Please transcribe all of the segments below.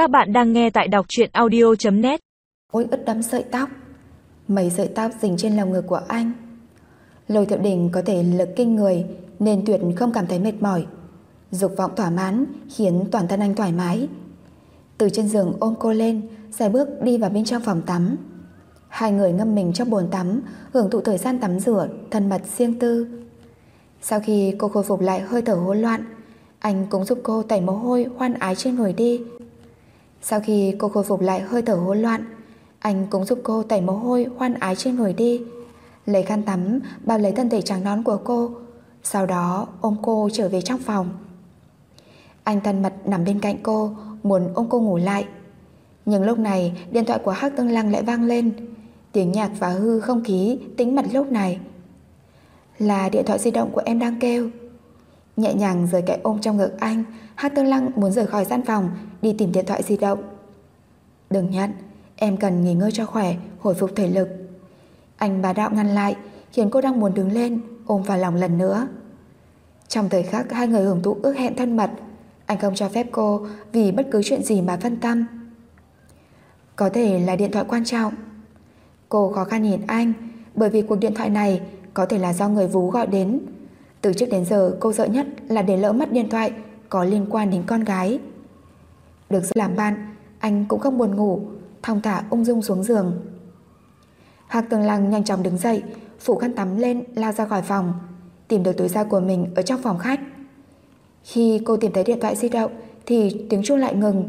Các bạn đang nghe tại đọc truyện audio.net Ôi, ướt đắm sợi tóc. Mấy sợi tóc dính trên lòng ngực của anh. Lôi thiệu đình có thể lực kinh người Nên tuyệt không cảm thấy mệt mỏi. Dục vọng thỏa mãn Khiến toàn thân anh thoải mái. Từ trên giường ôm cô lên, Xài bước đi vào bên trong phòng tắm. Hai người ngâm mình trong bồn tắm, Hưởng thụ thời gian tắm rửa Thân mật riêng tư. Sau khi cô khôi phục lại hơi thở hỗn loạn, Anh cũng giúp cô tẩy mồ hôi, Hoan ái trên người đi sau khi cô khôi phục lại hơi thở hỗn loạn, anh cũng giúp cô tẩy mồ hôi hoan ái trên người đi. Lấy khăn tắm bao lấy thân thể trắng nón của cô, sau đó ôm cô trở về trong phòng. Anh thân mật nằm bên cạnh cô, muốn ôm cô ngủ lại. Nhưng lúc này điện thoại của Hắc Tương Lăng lại vang lên, tiếng nhạc và hư không khí tính mặt lúc này. Là điện thoại di động của em đang kêu. Nhẹ nhàng rời cái ôm trong ngực anh Hát Tương Lăng muốn rời khỏi gian phòng, Đi tìm điện thoại di động. Đừng nhận, Em cần nghỉ ngơi cho khỏe, Hồi phục thể lực. Anh bà đạo ngăn lại, Khiến cô đang muốn đứng lên, Ôm vào lòng lần nữa. Trong thời khắc hai người hưởng thụ ước hẹn thân mật, Anh không cho phép cô Vì bất cứ chuyện gì mà phân tâm. Có thể là điện thoại quan trọng. Cô khó khăn nhìn anh, Bởi vì cuộc điện thoại này Có thể là do người vú gọi đến từ trước đến giờ cô sợ nhất là để lỡ mất điện thoại có liên quan đến con gái. Được làm bạn, anh cũng không buồn ngủ, thong thả ung dung xuống giường. Hạc Tường Lăng nhanh chóng đứng dậy, phủ khăn tắm lên lao ra khỏi phòng, tìm được túi da của mình ở trong phòng khách. Khi cô tìm thấy điện thoại di động thì tiếng chuông lại ngừng.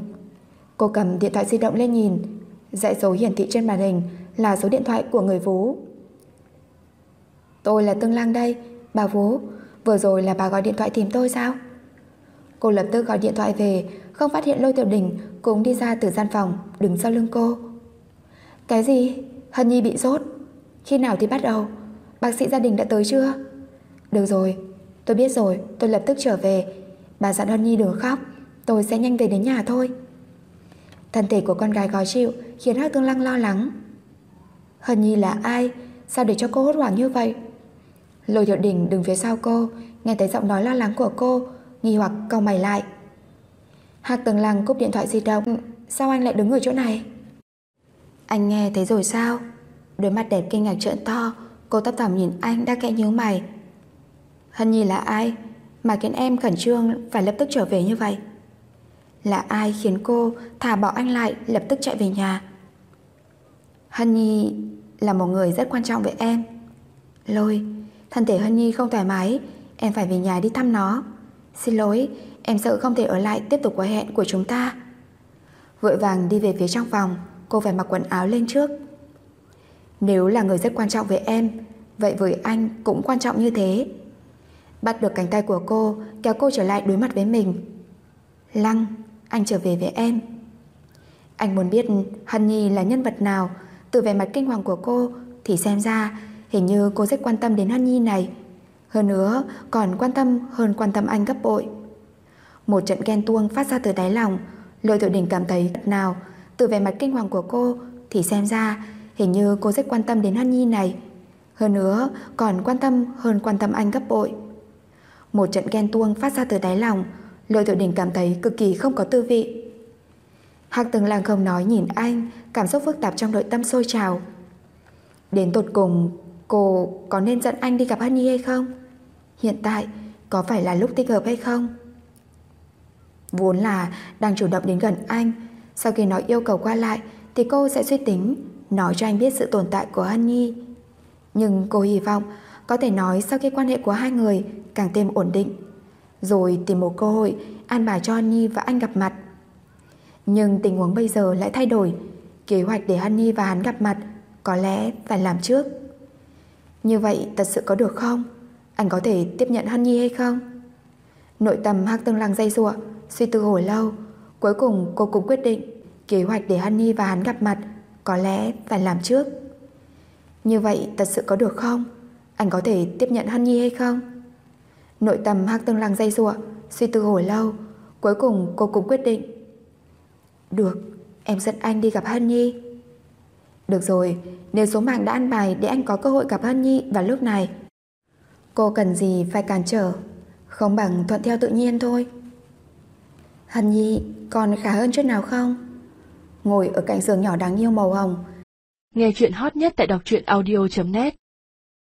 Cô cầm điện thoại di động lên nhìn, dãy số hiển thị trên màn hình là số điện thoại của người vú. Tôi là Tương lang đây, bà vú, Vừa rồi là bà gọi điện thoại tìm tôi sao? Cô lập tức gọi điện thoại về, Không phát hiện lôi tiểu đình, Cũng đi ra từ gian phòng, đứng sau lưng cô. Cái gì? Hân Nhi bị sốt. Khi nào thì bắt đầu? Bác sĩ gia đình đã tới chưa? Được rồi, Tôi biết rồi, Tôi lập tức trở về. Bà dặn Hân Nhi đừng khóc, Tôi sẽ nhanh về đến nhà thôi. Thân thể của con gái khó chịu, Khiến Hắc Tương Lăng lo lắng. Hân Nhi là ai? Sao để cho cô hốt hoảng như vậy? Lôi Thiệu Đình đứng phía sau cô, Nghe thấy giọng nói lo lắng của cô, Nghi hoặc cau mày lại. Hạc Tường Lăng cúp điện thoại di động. Sao anh lại đứng ở chỗ này? Anh nghe thấy rồi sao? Đôi mắt đẹp kinh ngạc trợn to, Cô tấp tỏm nhìn anh đang kẽ nhíu mày. Hân Nhi là ai Mà khiến em khẩn trương phải lập tức trở về như vậy? Là ai khiến cô Thả bỏ anh lại lập tức chạy về nhà? Hân Nhi là một người rất quan trọng với em. Lôi Thân thể Hân Nhi không thoải mái, Em phải về nhà đi thăm nó. Xin lỗi, Em sợ không thể ở lại tiếp tục cuộc hẹn của chúng ta. Vội vàng đi về phía trong phòng, Cô phải mặc quần áo lên trước. Nếu là người rất quan trọng với em, Vậy với anh cũng quan trọng như thế. Bắt được cánh tay của cô, Kéo cô trở lại đối mặt với mình. Lăng, Anh trở về với em. Anh muốn biết Hân Nhi là nhân vật nào, Từ vẻ mặt kinh hoàng của cô Thì xem ra Hình như cô rất quan tâm đến Hân Nhi này. Hơn nữa, còn quan tâm hơn quan tâm anh gấp bội. Một trận ghen tuông phát ra từ đáy lòng, Lôi tự đình cảm thấy nào Từ vẻ mặt kinh hoàng của cô Thì xem ra hình như cô rất quan tâm đến Hân Nhi này. Hơn nữa, còn quan tâm hơn quan tâm anh gấp bội. Một trận ghen tuông phát ra từ đáy lòng, Lôi tự đình cảm thấy cực kỳ không có tư vị. Hạc từng làng không nói nhìn anh, Cảm xúc phức tạp trong nội tâm sôi trào. Đến tột cùng Cô có nên dẫn anh đi gặp Hân Nhi hay không? Hiện tại, có phải là lúc thích hợp hay không? Vốn là đang chủ động đến gần anh. Sau khi nói yêu cầu qua lại, Thì cô sẽ suy tính, Nói cho anh biết sự tồn tại của Hân Nhi Nhưng cô hy vọng Có thể nói sau khi quan hệ của hai người Càng thêm ổn định, Rồi tìm một cơ hội An bài cho Hân Nhi và anh gặp mặt. Nhưng tình huống bây giờ lại thay đổi. Kế hoạch để Hân Nhi và hắn gặp mặt Có lẽ phải làm trước như vậy thật sự có được không? Anh có thể tiếp nhận Hân Nhi hay không? Nội tâm hắc Tương Lăng dây dụa, suy tư hồi lâu. Cuối cùng cô cũng quyết định kế hoạch để Hân Nhi và hắn gặp mặt có lẽ phải làm trước. Như vậy thật sự có được không? Anh có thể tiếp nhận Hân Nhi hay không? Nội tâm hắc Tương Lăng dây dụa, suy tư hồi lâu. Cuối cùng cô cũng quyết định. Được, em dẫn anh đi gặp Hân Nhi. Được rồi, nếu số mạng đã ăn bài để anh có cơ hội gặp Hân Nhi vào lúc này. Cô cần gì phải cản trở, không bằng thuận theo tự nhiên thôi. Hân Nhi, còn khá hơn chút nào không? Ngồi ở cạnh giường nhỏ đáng yêu màu hồng. Nghe chuyện hot nhất tại đọc truyện audio.net